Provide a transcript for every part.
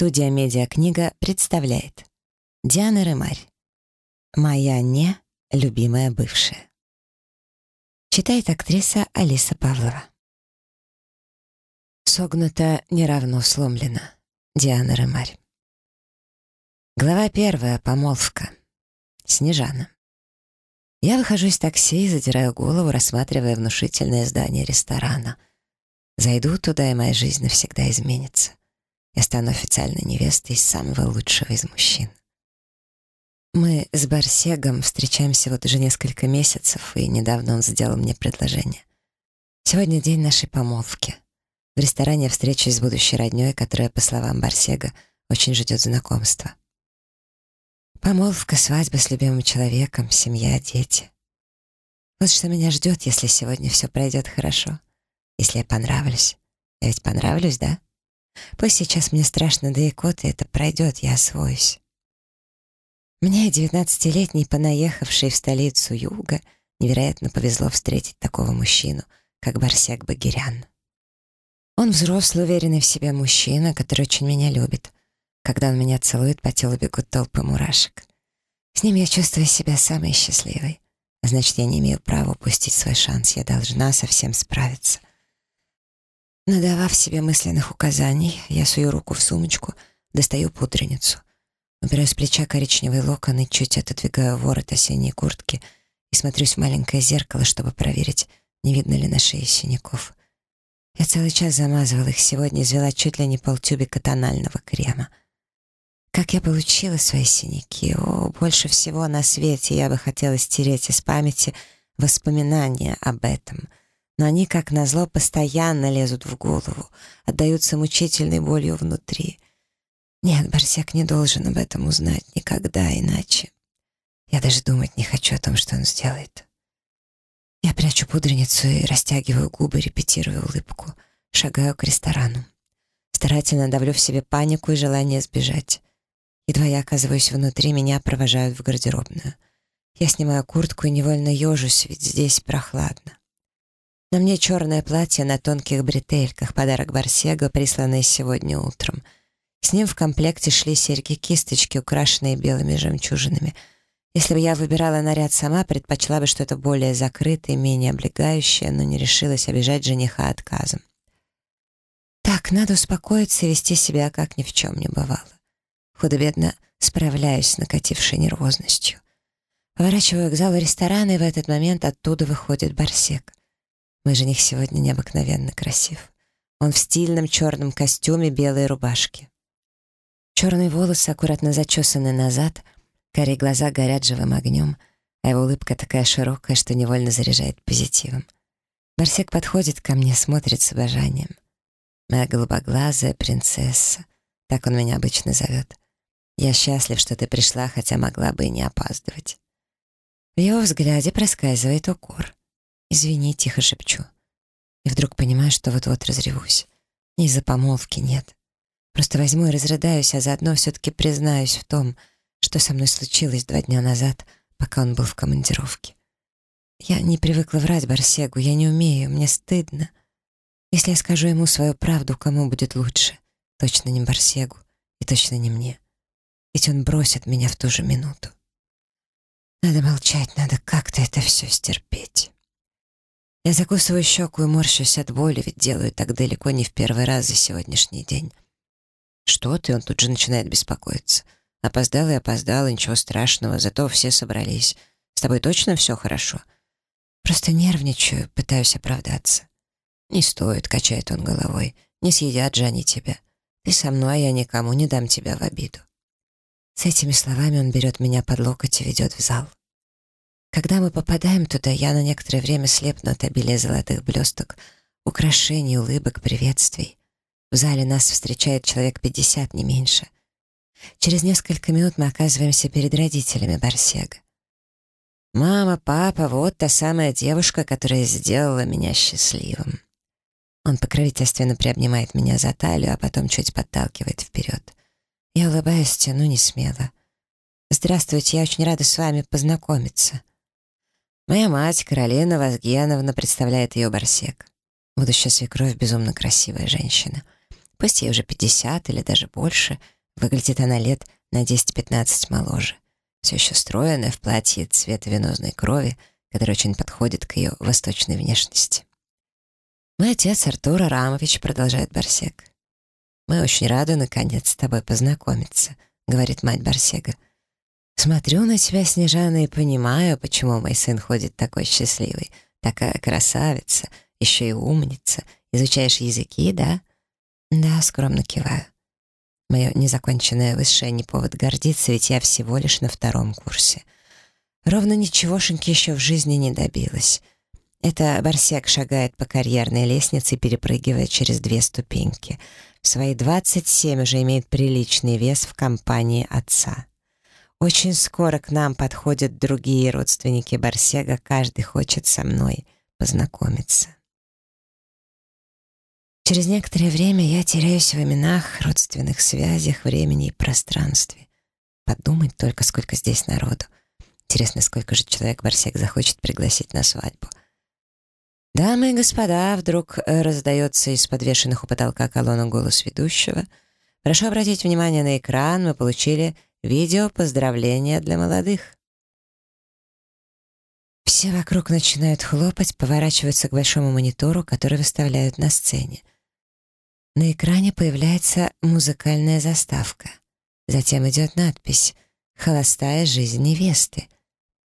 Студия «Медиакнига» представляет Диана Рымарь «Моя не любимая бывшая». Читает актриса Алиса Павлова. Согнуто не равно сломлено. Диана Рымарь. Глава первая. Помолвка. Снежана. Я выхожу из такси и задираю голову, рассматривая внушительное здание ресторана. Зайду туда, и моя жизнь навсегда изменится. Я стану официальной невестой самого лучшего из мужчин. Мы с Барсегом встречаемся вот уже несколько месяцев, и недавно он сделал мне предложение. Сегодня день нашей помолвки. В ресторане я встречусь с будущей роднёй, которая, по словам Барсега, очень ждет знакомства. Помолвка, свадьба с любимым человеком, семья, дети. Вот что меня ждет, если сегодня все пройдет хорошо. Если я понравлюсь. Я ведь понравлюсь, да? Пусть сейчас мне страшно да икоты, это пройдет, я освоюсь. Мне, девятнадцатилетней, понаехавшей в столицу юга, невероятно повезло встретить такого мужчину, как Барсек Багирян. Он взрослый, уверенный в себе мужчина, который очень меня любит. Когда он меня целует, по телу бегут толпы мурашек. С ним я чувствую себя самой счастливой. Значит, я не имею права упустить свой шанс. Я должна со всем справиться. Надавав себе мысленных указаний, я сую руку в сумочку, достаю пудреницу. Убираю с плеча коричневые локоны, чуть отодвигаю ворот осенней куртки и смотрюсь в маленькое зеркало, чтобы проверить, не видно ли на шее синяков. Я целый час замазывала их, сегодня извела чуть ли не полтюбика тонального крема. Как я получила свои синяки? О, больше всего на свете я бы хотела стереть из памяти воспоминания об этом — но они, как назло, постоянно лезут в голову, отдаются мучительной болью внутри. Нет, Барсек не должен об этом узнать никогда иначе. Я даже думать не хочу о том, что он сделает. Я прячу пудреницу и растягиваю губы, репетирую улыбку, шагаю к ресторану. Старательно давлю в себе панику и желание сбежать. Едва я оказываюсь внутри, меня провожают в гардеробную. Я снимаю куртку и невольно ежусь, ведь здесь прохладно. На мне черное платье на тонких бретельках, подарок Барсега, присланный сегодня утром. С ним в комплекте шли серьги-кисточки, украшенные белыми жемчужинами. Если бы я выбирала наряд сама, предпочла бы что-то более закрытое, менее облегающее, но не решилась обижать жениха отказом. Так, надо успокоиться и вести себя, как ни в чем не бывало. Худо-бедно справляюсь с накатившей нервозностью. Поворачиваю к залу ресторана, и в этот момент оттуда выходит Барсек. Мой жених сегодня необыкновенно красив. Он в стильном черном костюме, белой рубашке. Черные волосы аккуратно зачесаны назад, карие глаза горят живым огнем, а его улыбка такая широкая, что невольно заряжает позитивом. Барсек подходит ко мне, смотрит с обожанием. Моя голубоглазая принцесса, так он меня обычно зовет. Я счастлив, что ты пришла, хотя могла бы и не опаздывать. В его взгляде проскальзывает укор. «Извини», — тихо шепчу. И вдруг понимаю, что вот-вот разревусь. Не из-за помолвки, нет. Просто возьму и разрыдаюсь, а заодно все-таки признаюсь в том, что со мной случилось два дня назад, пока он был в командировке. Я не привыкла врать Барсегу, я не умею, мне стыдно. Если я скажу ему свою правду, кому будет лучше? Точно не Барсегу и точно не мне. Ведь он бросит меня в ту же минуту. Надо молчать, надо как-то это все стерпеть. Я закусываю щеку и морщусь от боли, ведь делаю так далеко не в первый раз за сегодняшний день. Что ты? Он тут же начинает беспокоиться. Опоздала и опоздала, ничего страшного, зато все собрались. С тобой точно все хорошо? Просто нервничаю, пытаюсь оправдаться. Не стоит, качает он головой. Не съедят же они тебя. Ты со мной, а я никому не дам тебя в обиду. С этими словами он берет меня под локоть и ведет в зал. Когда мы попадаем туда, я на некоторое время слепну от обилия золотых блесток, украшений, улыбок, приветствий. В зале нас встречает человек пятьдесят, не меньше. Через несколько минут мы оказываемся перед родителями Барсега. «Мама, папа, вот та самая девушка, которая сделала меня счастливым». Он покровительственно приобнимает меня за талию, а потом чуть подталкивает вперед. Я улыбаюсь, тяну не смело. «Здравствуйте, я очень рада с вами познакомиться». Моя мать, Каролина Вазгеновна, представляет ее Барсек. Будущая свекровь — безумно красивая женщина. Пусть ей уже 50 или даже больше, выглядит она лет на 10-15 моложе. Все еще стройная в платье цвета венозной крови, который очень подходит к ее восточной внешности. «Мой отец Артур Арамович», — продолжает Барсег. «Мы очень рады, наконец, с тобой познакомиться», — говорит мать Барсега. «Смотрю на тебя, Снежана, и понимаю, почему мой сын ходит такой счастливый, такая красавица, еще и умница. Изучаешь языки, да?» «Да», — скромно киваю. Мое незаконченное высшее не повод гордиться, ведь я всего лишь на втором курсе. Ровно ничегошеньки еще в жизни не добилась. Это Барсек шагает по карьерной лестнице, перепрыгивая через две ступеньки. В свои 27 уже имеет приличный вес в компании отца. Очень скоро к нам подходят другие родственники Барсега, каждый хочет со мной познакомиться. Через некоторое время я теряюсь в именах, родственных связях, времени и пространстве. Подумать только, сколько здесь народу. Интересно, сколько же человек Барсек захочет пригласить на свадьбу. «Дамы и господа», — вдруг э, раздается из подвешенных у потолка колонны голос ведущего. «Прошу обратить внимание на экран, мы получили видео поздравления для молодых». Все вокруг начинают хлопать, поворачиваются к большому монитору, который выставляют на сцене. На экране появляется музыкальная заставка. Затем идет надпись «Холостая жизнь невесты».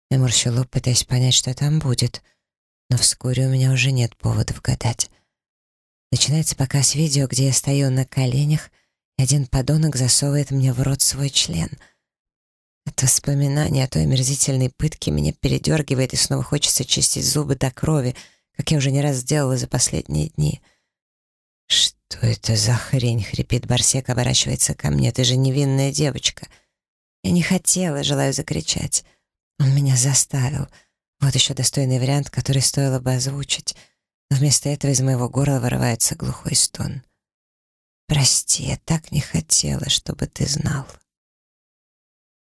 Я морщу лоб, пытаясь понять, что там будет. Но вскоре у меня уже нет поводов гадать. Начинается показ видео, где я стою на коленях, и один подонок засовывает мне в рот свой член. От воспоминания о той омерзительной пытке меня передергивает, и снова хочется чистить зубы до крови, как я уже не раз сделала за последние дни — «Что это за хрень?» — хрипит Барсек, оборачивается ко мне. «Ты же невинная девочка». Я не хотела, желаю закричать. Он меня заставил. Вот еще достойный вариант, который стоило бы озвучить. Но вместо этого из моего горла вырывается глухой стон. «Прости, я так не хотела, чтобы ты знал».